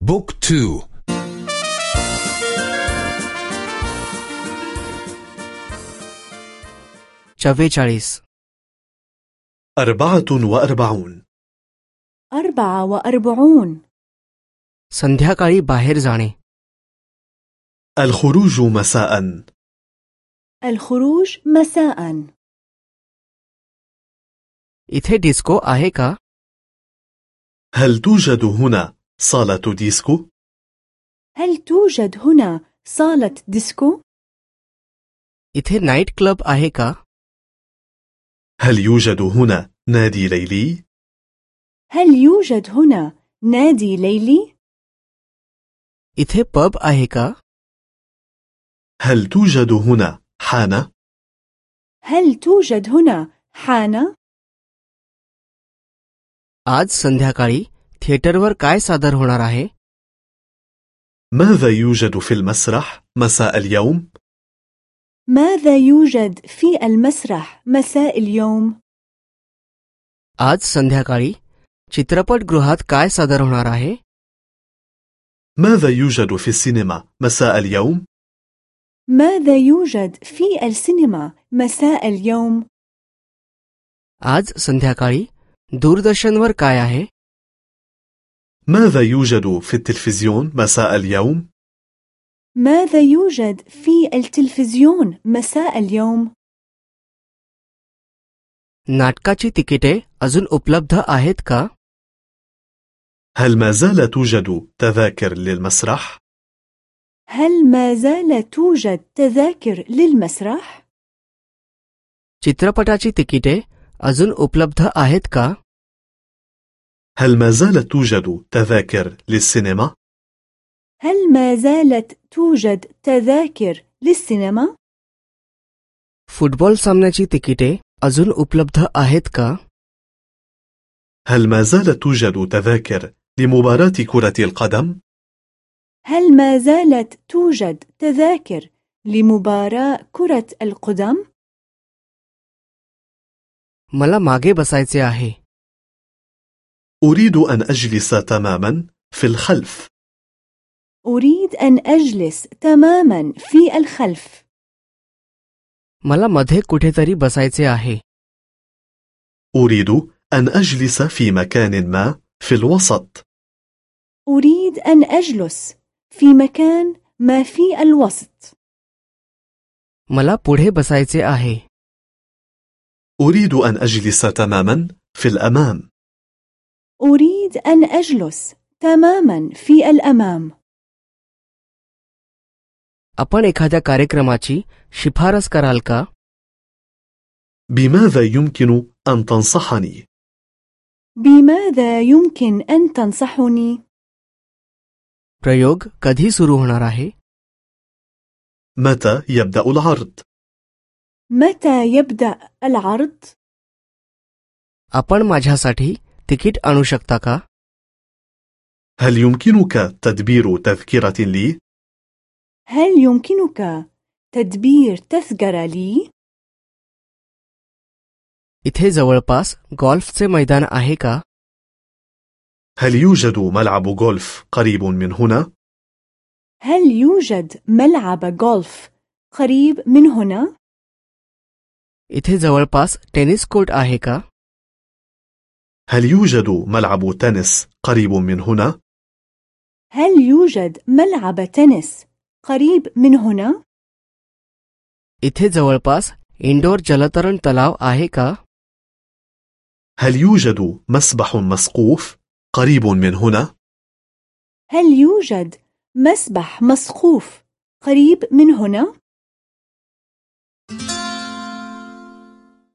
بوك تو चव्वेचाळीस أربعة وأربعون أربعة وأربعون संध्याकाळी बाहेर जाणे الخروج مساء الخروج مساء इथे डिस्को आहे का هل توجد هنا صالة ديسكو؟ هل توجد هنا صالة ديسكو؟ इथे नाईट क्लब आहे का هل يوجد هنا نادي ليلي؟ هل يوجد هنا نادي ليلي؟ इथे पब आहे का هل توجد هنا حانة؟ هل توجد هنا حانة؟ आज संध्याकाळी थिएटरवर काय सादर होणार आहे ماذا يوجد في المسرح مساء اليوم؟ ماذا يوجد في المسرح مساء اليوم؟ आज संध्याकाळी चित्रपटगृहात काय सादर होणार आहे ماذا يوجد في السينما مساء اليوم؟ ماذا يوجد في السينما مساء اليوم؟ आज संध्याकाळी दूरदर्शनवर काय आहे ماذا يوجد في التلفزيون مساء اليوم؟ ماذا يوجد في التلفزيون مساء اليوم؟ नाटकाची तिकिटे अजून उपलब्ध आहेत का هل ما زال توجد تذاكر للمسرح؟ هل ما زال توجد تذاكر للمسرح؟ चित्रपटाची तिकिटे अजून उपलब्ध आहेत का هل ما زالت توجد تذاكر للسينما؟ هل ما زالت توجد تذاكر للسينما؟ फुटबॉल सामन्याची तिकिटे अजून उपलब्ध आहेत का هل ما زالت توجد تذاكر لمباراة كرة القدم؟ هل ما زالت توجد تذاكر لمباراة كرة القدم؟ मला मागे बसायचे आहे أريد أن أجلس تماما في الخلف أريد أن أجلس تماما في الخلف मला मध्ये कुठेतरी बसायचे आहे أريد أن أجلس في مكان ما في الوسط أريد أن أجلس في مكان ما في الوسط मला पुढे बसायचे आहे أريد أن أجلس تماما في الأمام أريد أن أجلس تماما في الأمام आपण एखाद्या कार्यक्रमाची शिफारस कराल का بماذا يمكن أن تنصحني؟ بماذا يمكن أن تنصحني؟ प्रयोग कधी सुरू होणार आहे متى يبدأ العرض؟ متى يبدأ العرض؟ आपण माझ्यासाठी तिकीट आणू शकता का هل يمكنك تدبير تذكرة لي؟ هل يمكنك تدبير تذكرة لي؟ इथे जवळपास गॉल्फचे मैदान आहे का هل يوجد ملعب غولف قريب من هنا؟ هل يوجد ملعب غولف قريب من هنا؟ इथे जवळपास टेनिस कोर्ट आहे का هل يوجد ملعب تنس قريب من هنا؟ هل يوجد ملعب تنس قريب من هنا؟ इथे जवळपास इंडोर जलतरण तलाव आहे का هل يوجد مسبح مسقوف قريب من هنا؟ هل يوجد مسبح مسقوف قريب من هنا؟